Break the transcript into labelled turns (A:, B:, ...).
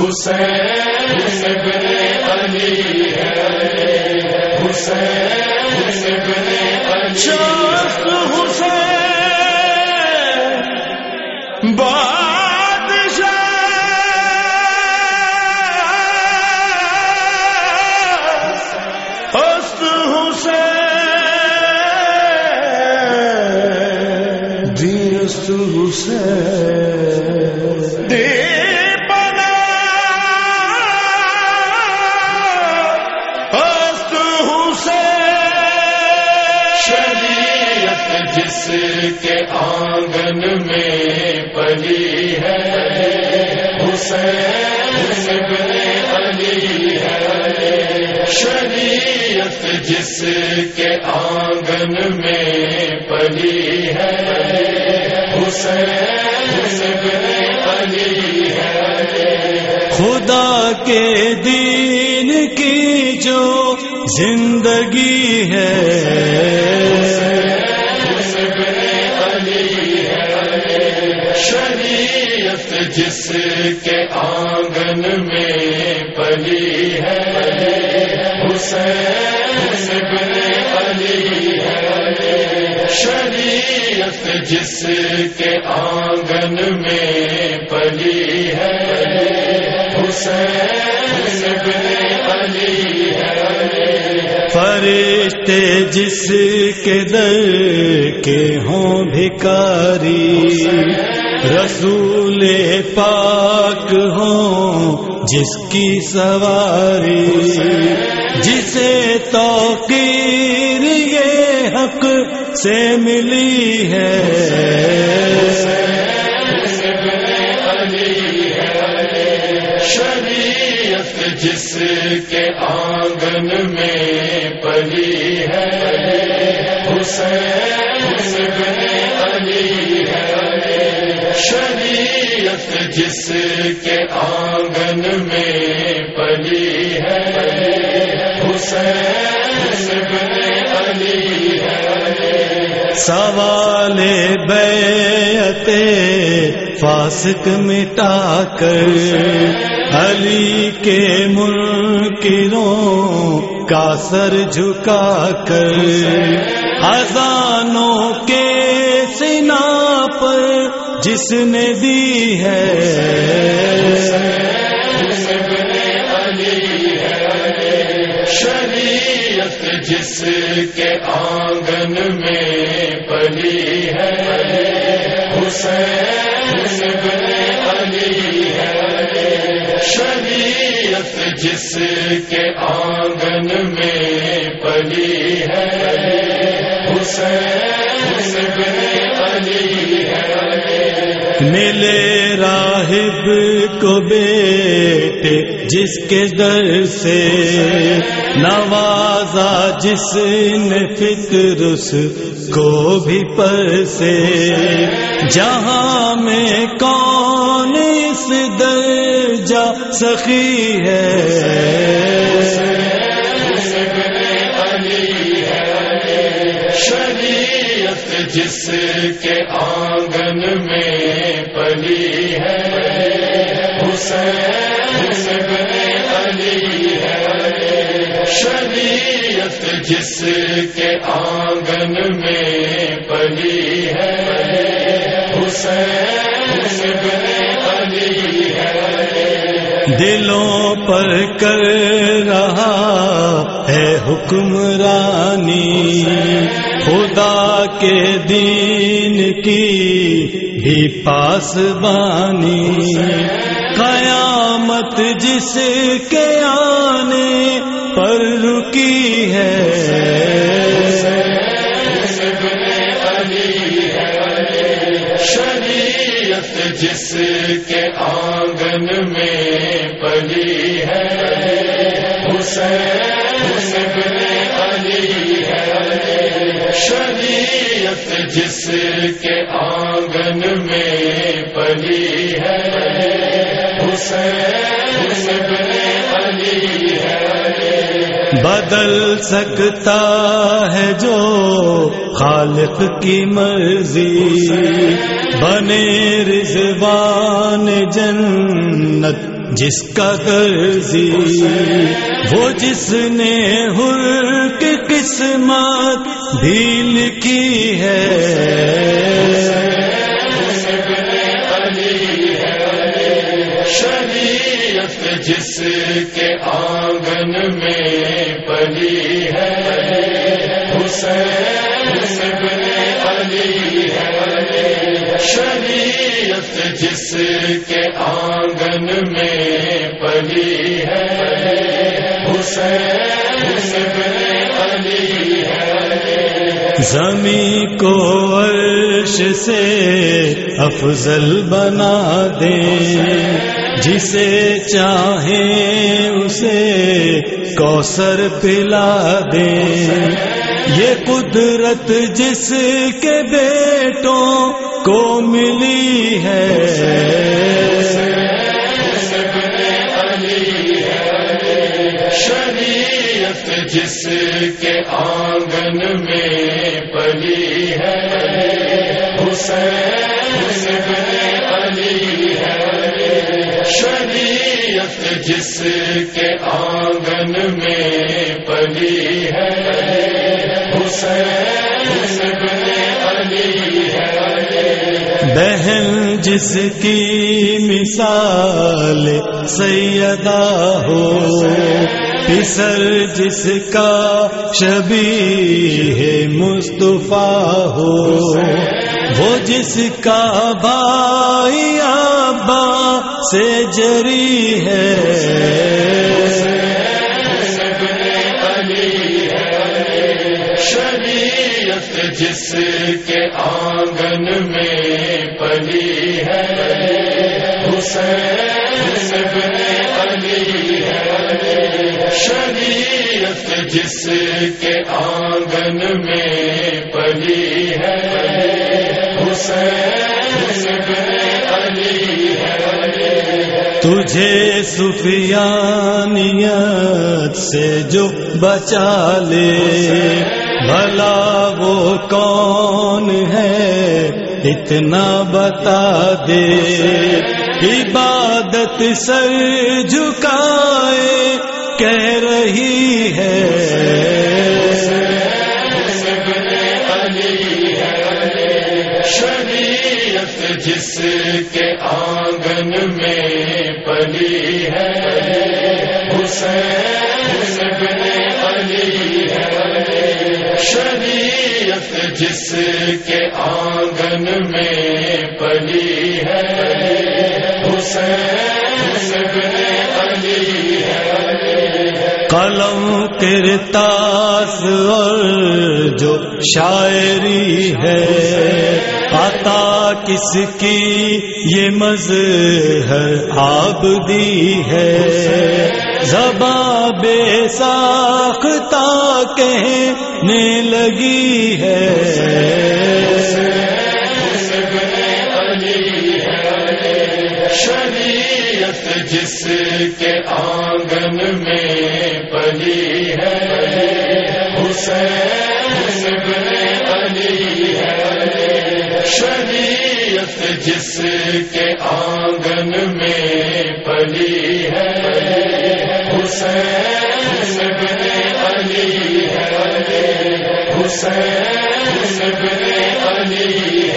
A: حسین ابن علی ہے حسین ابن علی
B: شاست حسین بادشاہ است حسین۔
C: حسین۔
A: جس کے آنگن میں پلی ہے، حسین ابن علی ہے۔ شریعت جس کے آنگن میں پلی ہے، حسین ابن علی ہے۔
C: خدا کے دین کی جو زندگی ہے
A: جس کے آنگن میں پلی ہے، حسین علی ہے۔ شریعت جس کے آنگن میں پلی ہے، حسین علی ہے۔
C: فرشتے جس کے در کے ہوں بھکاری رسول پاک ہوں جس کی سواری، جسے توقیر یہ حق سے ملی ہے۔
A: شریعت جس کے آنگن میں پلی ہے، حسین ابن علی ہے شریعت جس کے آنگن میں پلی ہے، حسین علی ہے۔
C: سوال بیعت فاسق مٹا کر، علی کے منکروں کا سر جھکا کر ہزانوں کے پر جس نے دی ہے۔
A: شریعت جس کے آنگن میں پلی ہے۔ حسین علی ہے۔ شریعت جس کے آنگن میں پلی ہے۔ حسین علی ہے۔
C: ملے راہب کو بیٹے، جس کے در سے نوازا، جس نے فکر اس کو بھی پر سے جہاں میں کون اس در جا سخی ہے؟
A: جس کے آنگن میں پلی ہے، حسین ابن علی ہے۔ شریعت جس کے آنگن میں پلی ہے، حسین ابن علی ہے۔
C: دلوں پر کر رہا ہے حکمرانی۔ خدا کے دین کی بھی پاس بانی۔ قیامت جس کے آنے پر رکی ہے۔
A: شریعت جس کے آنگن میں پلی ہے۔ حسین ابن علی ہے شریعت جس کے آنگن میں پلی ہے، حسین ابن علی ہے۔
C: بدل سکتا ہے جو خالق کی مرضی، بنے رضوان جنت جس کا درزی وہ جس نے ہر قسمت بھی لکھی ہے۔
A: شریعت جس کے آنگن میں پلی ہے۔ حسین علی ہے۔ شریعت جس کے آنگن میں پلی ہے۔ حسین علی ہے۔
C: زمیں کو عرش سے افضل بنا دے۔ جسے چاہیں اسے کوثر پلا دے۔ یہ قدرت جس کے بیٹوں کو ملی ہے۔
A: جس کے آنگن میں پلی ہے، حسین علی ہے۔ شریعت جس کے آنگن میں پلی ہے، حسین علی ہے۔
C: بہن جس کی مثال سیدہ ہو پسر جس کا شبی ہے مصطفیٰ ہو، وہ جس کا بھائی ابا سے جری ہے۔
A: جس کے آنگن میں پلی ہے۔ علی ہے شریعت جس کے آنگن میں پلی ہے حسین علی ہے
C: تجھے سفیانیت سے جو بچا لے، بھلا وہ کون ہے؟ اتنا بتا دے عبادت سر جھکائے، کہہ رہی ہے۔
A: شریعت جس کے آنگن میں پلی ہے، حسین علی ہے۔ شریعت جس کے آنگن میں پلی ہے۔ حسین ابن علی ہے
C: قلم کرتاس اور جو شاعری ہے عطا کس کی یہ مظہر آبدی ہے۔ زباں بے ساختہ کہنے لگی ہے۔
A: شریعت جس کے آنگن میں پلی ہے، حسین علی ہے۔ شریعت جس کے آنگن میں پلی ہے حسین ابن علی ہے۔ حسین ابن علی